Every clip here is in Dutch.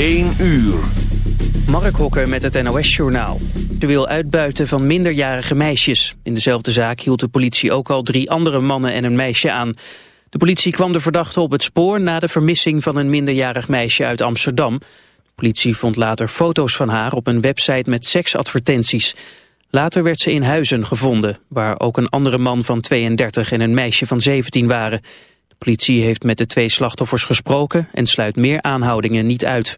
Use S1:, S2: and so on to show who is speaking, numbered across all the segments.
S1: 1 uur.
S2: Mark Hokker met het NOS-journaal. Wil uitbuiten van minderjarige meisjes. In dezelfde zaak hield de politie ook al drie andere mannen en een meisje aan. De politie kwam de verdachte op het spoor na de vermissing van een minderjarig meisje uit Amsterdam. De politie vond later foto's van haar op een website met seksadvertenties. Later werd ze in Huizen gevonden, waar ook een andere man van 32 en een meisje van 17 waren. Politie heeft met de twee slachtoffers gesproken en sluit meer aanhoudingen niet uit.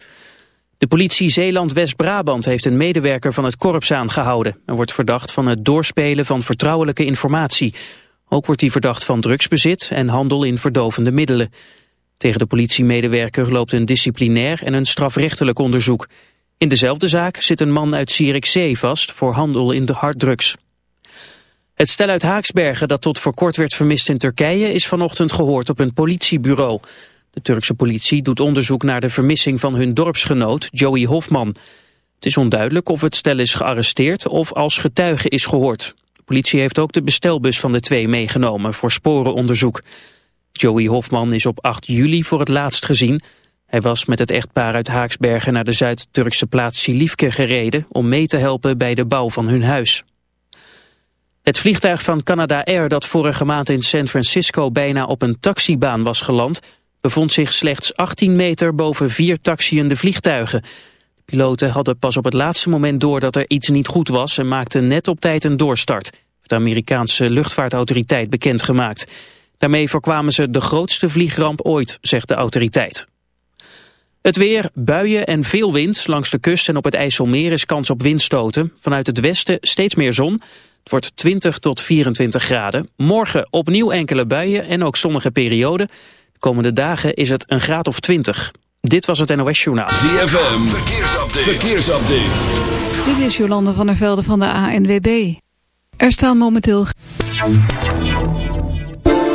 S2: De politie Zeeland-West-Brabant heeft een medewerker van het korps aangehouden. en wordt verdacht van het doorspelen van vertrouwelijke informatie. Ook wordt hij verdacht van drugsbezit en handel in verdovende middelen. Tegen de politiemedewerker loopt een disciplinair en een strafrechtelijk onderzoek. In dezelfde zaak zit een man uit Zierikzee vast voor handel in de harddrugs. Het stel uit Haaksbergen dat tot voor kort werd vermist in Turkije is vanochtend gehoord op een politiebureau. De Turkse politie doet onderzoek naar de vermissing van hun dorpsgenoot Joey Hofman. Het is onduidelijk of het stel is gearresteerd of als getuige is gehoord. De politie heeft ook de bestelbus van de twee meegenomen voor sporenonderzoek. Joey Hofman is op 8 juli voor het laatst gezien. Hij was met het echtpaar uit Haaksbergen naar de Zuid-Turkse plaats Silifke gereden... om mee te helpen bij de bouw van hun huis. Het vliegtuig van Canada Air dat vorige maand in San Francisco bijna op een taxibaan was geland bevond zich slechts 18 meter boven vier taxiënde vliegtuigen. De piloten hadden pas op het laatste moment door dat er iets niet goed was... en maakten net op tijd een doorstart, heeft de Amerikaanse luchtvaartautoriteit bekendgemaakt. Daarmee voorkwamen ze de grootste vliegramp ooit, zegt de autoriteit. Het weer, buien en veel wind. Langs de kust en op het IJsselmeer is kans op windstoten. Vanuit het westen steeds meer zon. Het wordt 20 tot 24 graden. Morgen opnieuw enkele buien en ook zonnige perioden. Komende dagen is het een graad of 20. Dit was het NOS Journaal.
S1: ZFM, verkeersupdate. verkeersupdate.
S3: Dit is Jolande van der Velde van de ANWB. Er staan momenteel...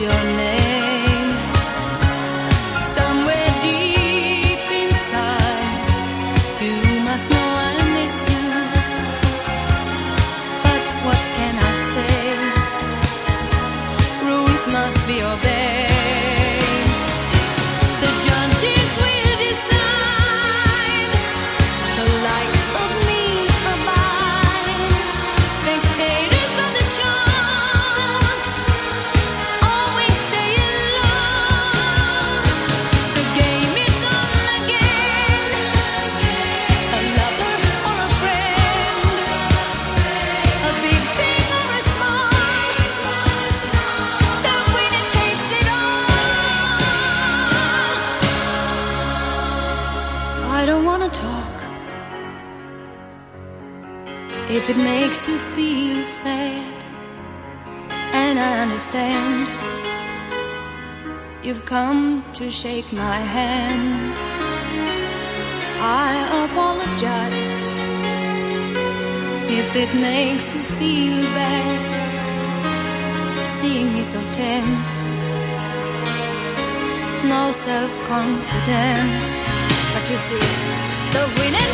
S4: your name. take my hand. I apologize if it makes you feel bad. Seeing me so tense, no self confidence. But you see, the
S5: winning.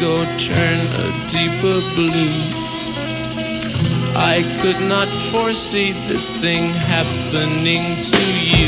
S6: go turn a
S7: deeper blue. I could not foresee this thing happening
S8: to you.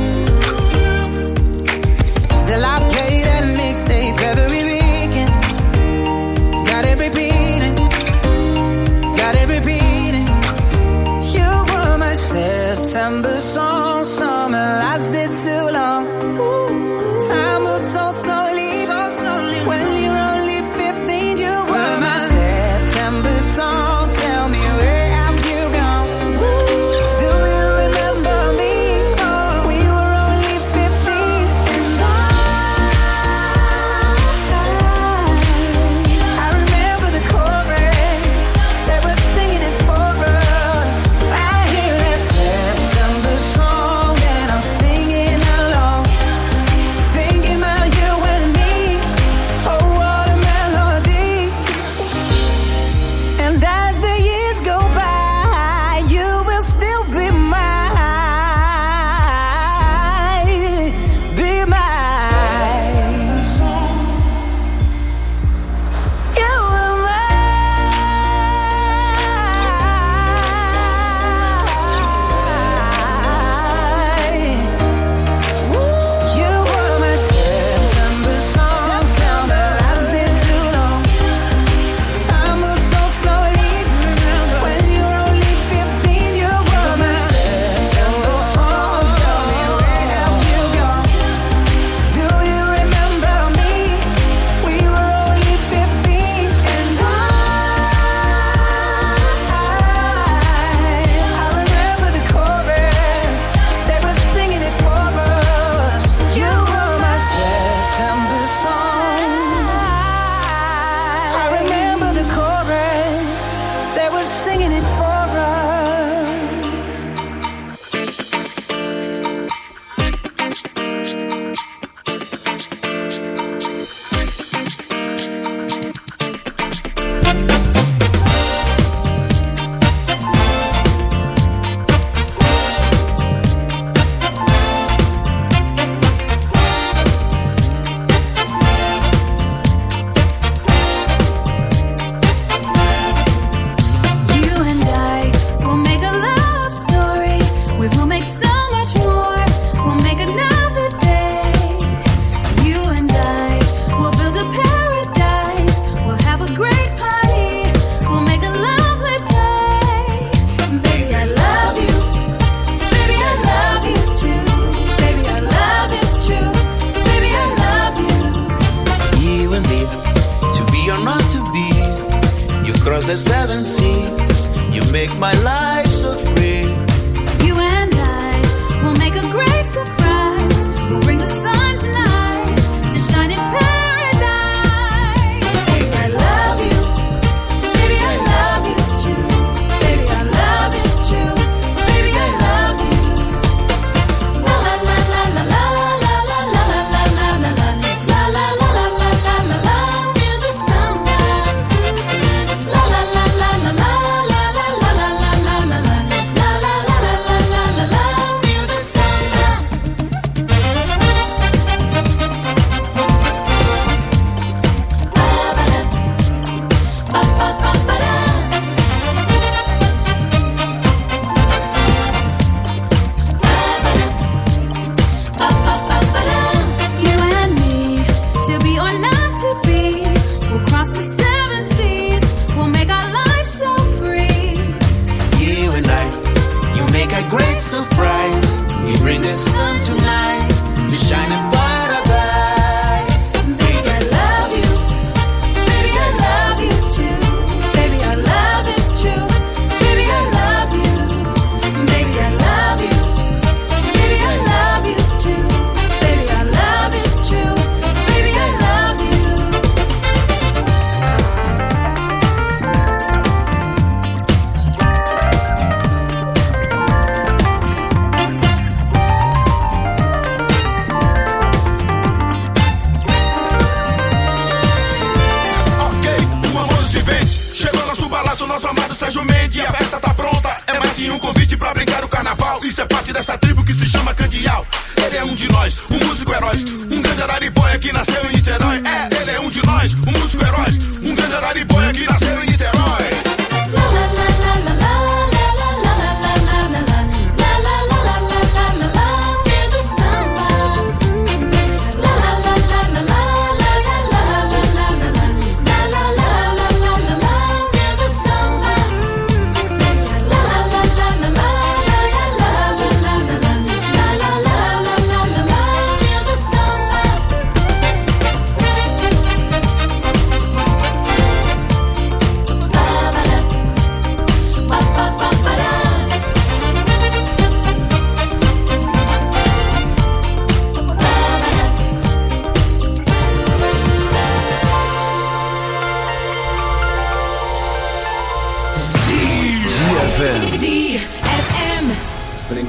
S9: September